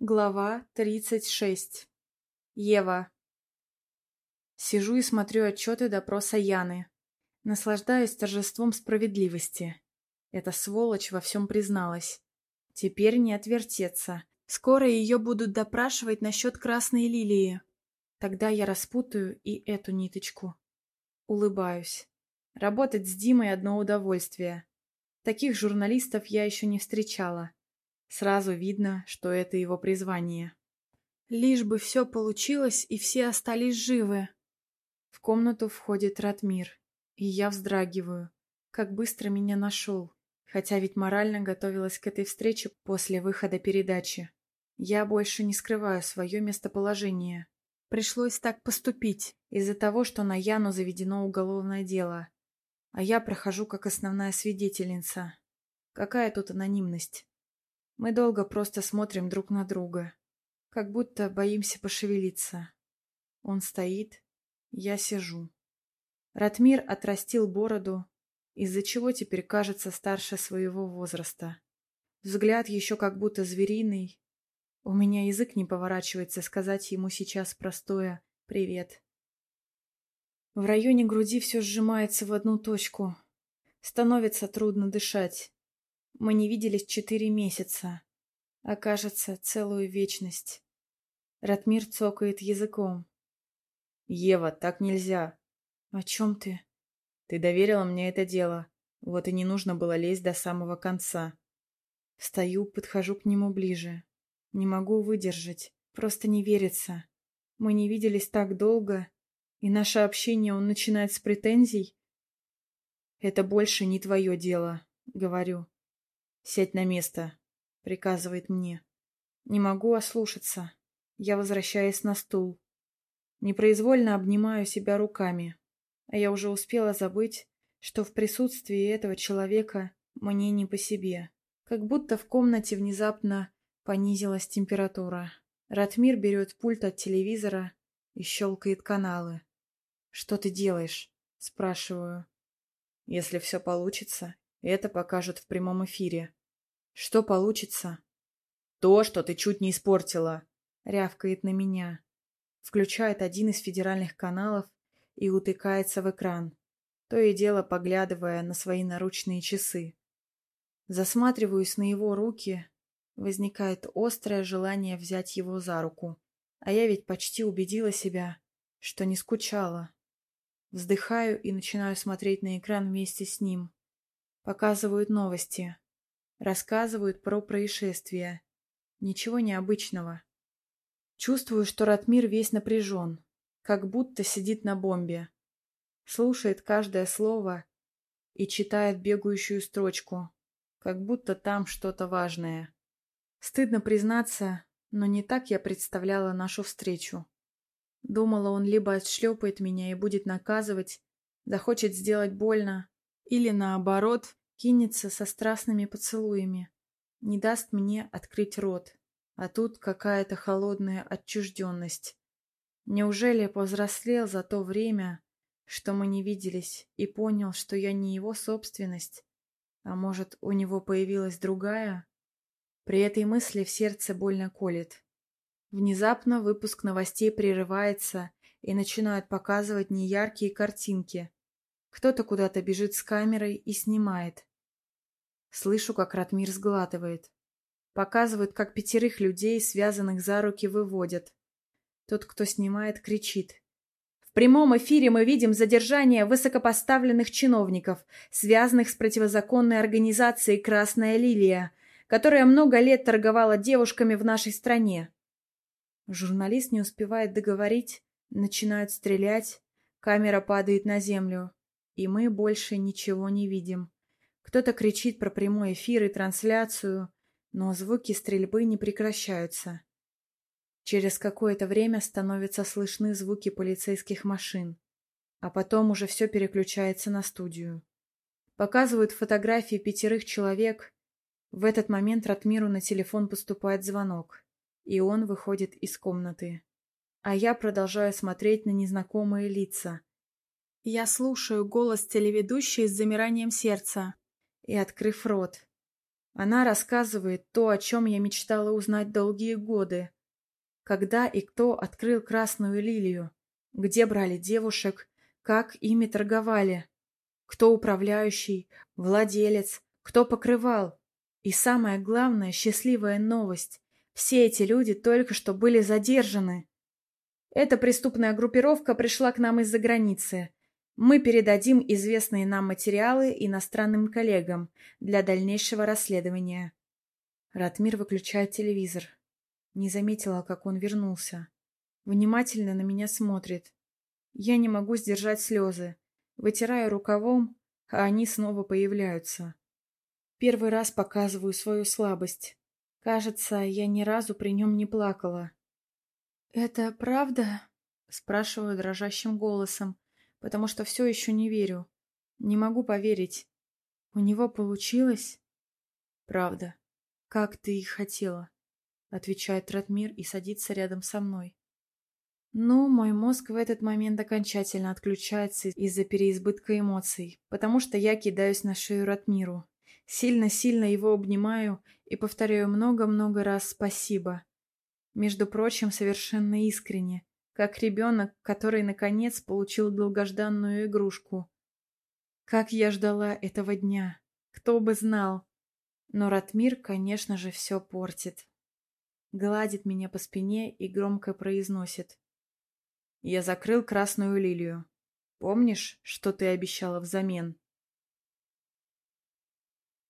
Глава 36. Ева. Сижу и смотрю отчеты допроса Яны. Наслаждаюсь торжеством справедливости. Эта сволочь во всем призналась. Теперь не отвертеться. Скоро ее будут допрашивать насчет красной лилии. Тогда я распутаю и эту ниточку. Улыбаюсь. Работать с Димой одно удовольствие. Таких журналистов я еще не встречала. Сразу видно, что это его призвание. Лишь бы все получилось и все остались живы. В комнату входит Ратмир, и я вздрагиваю. Как быстро меня нашел, хотя ведь морально готовилась к этой встрече после выхода передачи. Я больше не скрываю свое местоположение. Пришлось так поступить, из-за того, что на Яну заведено уголовное дело. А я прохожу как основная свидетельница. Какая тут анонимность? Мы долго просто смотрим друг на друга, как будто боимся пошевелиться. Он стоит, я сижу. Ратмир отрастил бороду, из-за чего теперь кажется старше своего возраста. Взгляд еще как будто звериный. У меня язык не поворачивается сказать ему сейчас простое «привет». В районе груди все сжимается в одну точку. Становится трудно дышать. Мы не виделись четыре месяца. А кажется, целую вечность. Ратмир цокает языком. «Ева, так нельзя!» «О чем ты?» «Ты доверила мне это дело. Вот и не нужно было лезть до самого конца». Встаю, подхожу к нему ближе. Не могу выдержать. Просто не верится. Мы не виделись так долго, и наше общение он начинает с претензий. «Это больше не твое дело», — говорю. «Сядь на место», — приказывает мне. Не могу ослушаться. Я возвращаюсь на стул. Непроизвольно обнимаю себя руками. А я уже успела забыть, что в присутствии этого человека мне не по себе. Как будто в комнате внезапно понизилась температура. Ратмир берет пульт от телевизора и щелкает каналы. «Что ты делаешь?» – спрашиваю. «Если все получится, это покажут в прямом эфире. Что получится? То, что ты чуть не испортила. Рявкает на меня. Включает один из федеральных каналов и утыкается в экран, то и дело поглядывая на свои наручные часы. Засматриваюсь на его руки, возникает острое желание взять его за руку. А я ведь почти убедила себя, что не скучала. Вздыхаю и начинаю смотреть на экран вместе с ним. Показывают новости. Рассказывают про происшествия. Ничего необычного. Чувствую, что Ратмир весь напряжен, как будто сидит на бомбе. Слушает каждое слово и читает бегающую строчку, как будто там что-то важное. Стыдно признаться, но не так я представляла нашу встречу. Думала, он либо отшлепает меня и будет наказывать, захочет сделать больно, или наоборот, кинется со страстными поцелуями, не даст мне открыть рот. А тут какая-то холодная отчужденность. Неужели повзрослел за то время, что мы не виделись, и понял, что я не его собственность? А может, у него появилась другая? При этой мысли в сердце больно колет. Внезапно выпуск новостей прерывается и начинают показывать неяркие картинки. Кто-то куда-то бежит с камерой и снимает. Слышу, как Ратмир сглатывает. Показывают, как пятерых людей, связанных за руки, выводят. Тот, кто снимает, кричит. В прямом эфире мы видим задержание высокопоставленных чиновников, связанных с противозаконной организацией «Красная лилия», которая много лет торговала девушками в нашей стране. Журналист не успевает договорить, начинают стрелять, камера падает на землю, и мы больше ничего не видим. Кто-то кричит про прямой эфир и трансляцию, но звуки стрельбы не прекращаются. Через какое-то время становятся слышны звуки полицейских машин, а потом уже все переключается на студию. Показывают фотографии пятерых человек. В этот момент Ратмиру на телефон поступает звонок, и он выходит из комнаты. А я продолжаю смотреть на незнакомые лица. Я слушаю голос телеведущей с замиранием сердца и открыв рот. Она рассказывает то, о чем я мечтала узнать долгие годы. Когда и кто открыл красную лилию, где брали девушек, как ими торговали, кто управляющий, владелец, кто покрывал. И самое главное, счастливая новость. Все эти люди только что были задержаны. Эта преступная группировка пришла к нам из-за границы. Мы передадим известные нам материалы иностранным коллегам для дальнейшего расследования. Ратмир выключает телевизор. Не заметила, как он вернулся. Внимательно на меня смотрит. Я не могу сдержать слезы. Вытираю рукавом, а они снова появляются. Первый раз показываю свою слабость. Кажется, я ни разу при нем не плакала. «Это правда?» — спрашиваю дрожащим голосом, потому что все еще не верю. Не могу поверить. У него получилось? Правда. Как ты и хотела, отвечает Ратмир и садится рядом со мной. Ну, мой мозг в этот момент окончательно отключается из-за переизбытка эмоций, потому что я кидаюсь на шею Ратмиру. Сильно-сильно его обнимаю и повторяю много-много раз спасибо. Между прочим, совершенно искренне как ребенок, который, наконец, получил долгожданную игрушку. Как я ждала этого дня, кто бы знал. Но Ратмир, конечно же, все портит. Гладит меня по спине и громко произносит. Я закрыл красную лилию. Помнишь, что ты обещала взамен?